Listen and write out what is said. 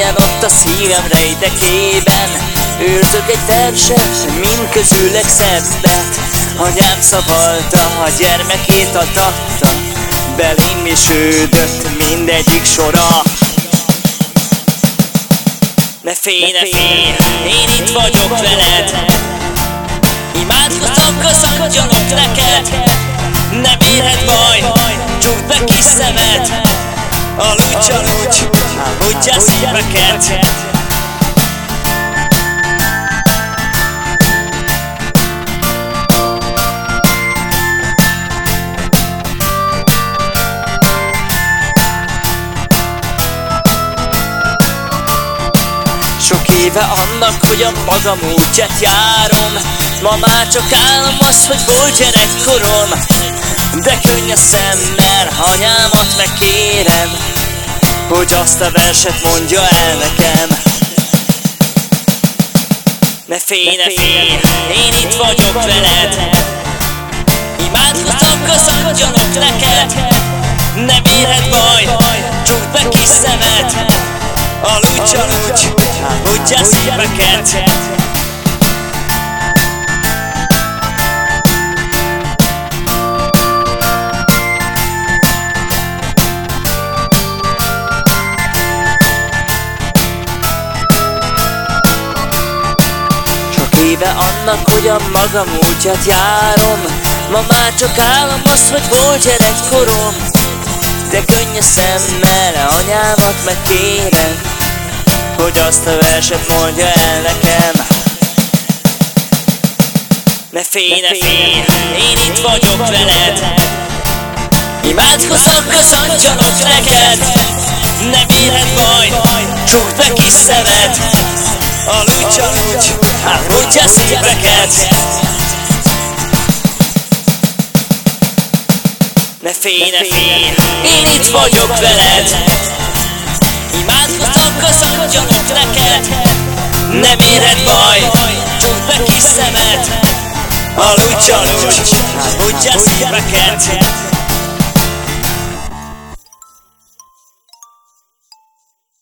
Mélyen ott a szívem rejtekében. Őrzök egy verset, mind közülek szebbet Anyám szavalta, a gyermekét adatta. Belém is ődött mindegyik sora. Ne félj, ne félj, én itt vagyok veled. Imádkozom, köszöntjönök neked. Nem érhet baj, csukd be kis szemed. Aludj, aludj, aludj a szíveket Sok éve annak, hogy a magam útját járom. Ma már csak álom az, hogy volt gyerekkorom. De könny a szemmel anyámat megkérem Hogy azt a verset mondja el nekem. Ne félj, ne félj, én itt vagyok veled. Imádkozom, köszöntjönök neked. Nem érhet baj, csukd be kis szemed. Aludj, aludj, aludj a szíveket éve annak, hogy a magam útját járom. Ma már csak álom az, hogy volt gyerekkorom. De könny a szemmel anyámat megkérem Hogy azt a verset mondja el nekem. Ne félj, ne félj, én itt vagyok veled. Imádkozom, köszöntjönök neked. Nem érhet baj, csukd be kis szemed. Aludj, aludj, aludj a szíveket Ne félj, ne félj, én itt vagyok veled! Imádkozom, köszöntjönök neked! Nem érhet baj, csukd be kis szemed! Aludj, aludj, aludj a szíveket